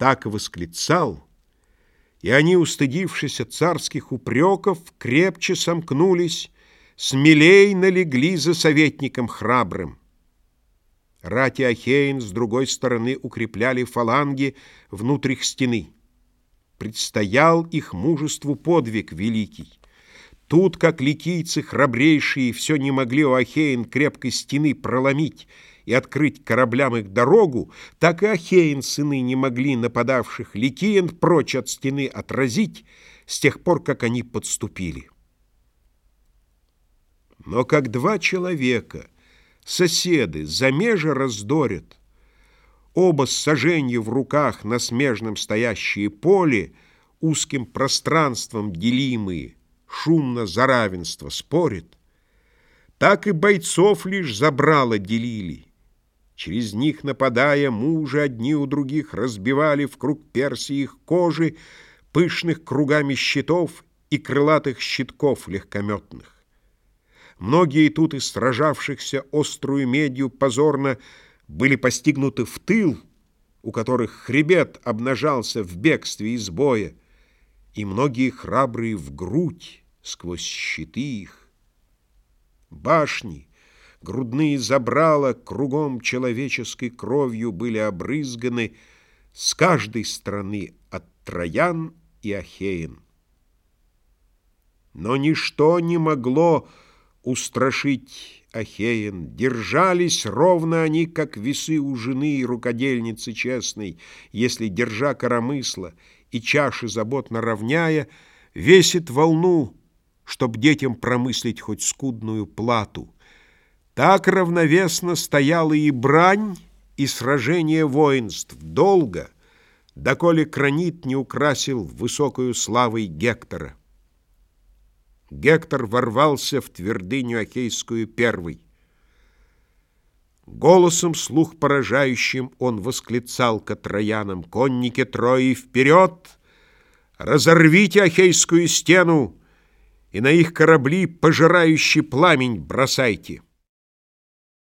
Так восклицал, и они, устыдившись царских упреков, крепче сомкнулись, смелей налегли за советником храбрым. Рати Ахейн с другой стороны укрепляли фаланги внутрь стены. Предстоял их мужеству подвиг великий. Тут, как ликийцы храбрейшие, все не могли у Ахеин крепкой стены проломить и открыть кораблям их дорогу, так и Ахеин сыны не могли нападавших ликиен прочь от стены отразить с тех пор, как они подступили. Но как два человека, соседы, замежа раздорят, оба с соженью в руках на смежном стоящее поле, узким пространством делимые, шумно за равенство спорят, так и бойцов лишь забрало делили. Через них, нападая, мужи одни у других разбивали в круг Персии их кожи, пышных кругами щитов и крылатых щитков легкометных. Многие тут из сражавшихся острую медью позорно были постигнуты в тыл, у которых хребет обнажался в бегстве из боя, и многие храбрые в грудь сквозь щиты их. Башни, грудные забрала кругом человеческой кровью были обрызганы с каждой стороны от Троян и Ахеин. Но ничто не могло устрашить Ахеин. Держались ровно они, как весы у жены и рукодельницы честной, если, держа коромысла и чаши заботно равняя, весит волну, чтоб детям промыслить хоть скудную плату. Так равновесно стояла и брань, и сражение воинств долго, доколе кранит не украсил высокую славой Гектора. Гектор ворвался в твердыню Ахейскую первый. Голосом слух поражающим он восклицал к троянам, «Конники Трои, вперед! Разорвите Ахейскую стену и на их корабли пожирающий пламень бросайте!»